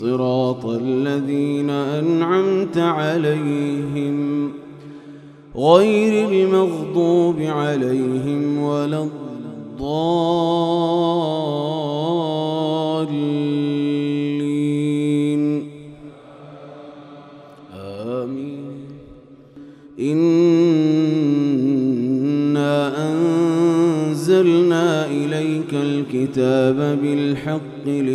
صراط الذين أنعمت عليهم غير المغضوب عليهم ولا الضالين. آمين. إنا أنزلنا إليك الكتاب بالحق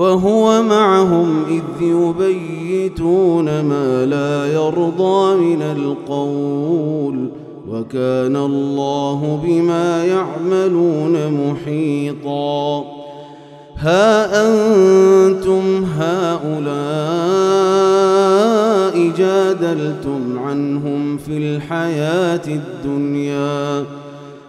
وهو معهم إذ يبيتون ما لا يرضى من القول وكان الله بما يعملون محيطا. ها أنتم هؤلاء جادلتم عنهم في الحياة الدنيا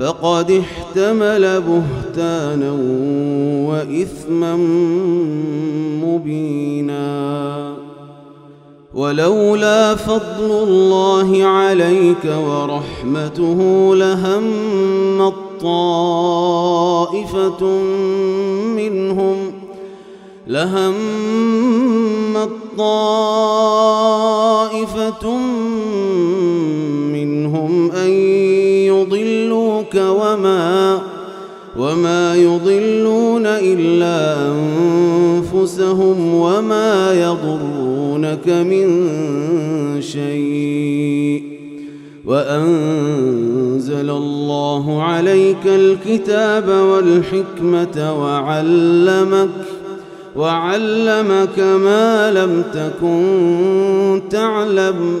فقد احتمل بهتانا وإثما مبينا. ولولا فضل الله عليك ورحمته لهم طائفة منهم لهم طائفة منهم يضلوك وما وما يضلون إلا أنفسهم وما يضرونك من شيء وأنزل الله عليك الكتاب والحكمة وعلمك وعلمك ما لم تكن تعلم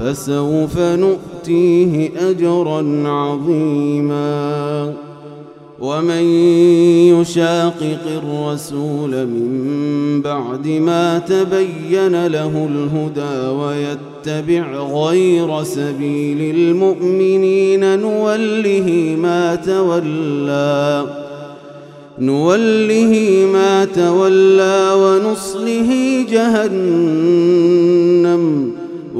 فسوف نؤتيه أجرا عظيما. ومن يشاقق الرسول من بعد ما تبين له الهدى ويتبع غير سبيل المؤمنين نوله ما تولى نوله ما تولى ونصله جهنم.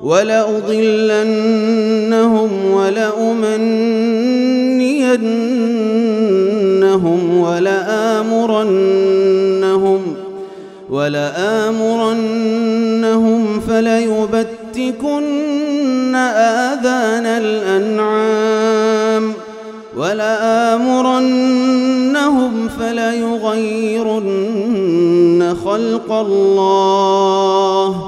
ولأضلنهم ولأمنينهم ولآمرنهم ولآمرنهم فليبتكن آذان الأنعام ولآمرنهم فليغيرن خلق الله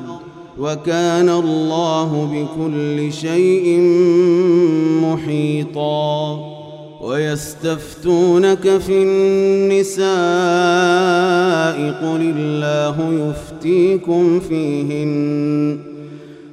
وكان الله بكل شيء محيطا. ويستفتونك في النساء قل الله يفتيكم فيهن.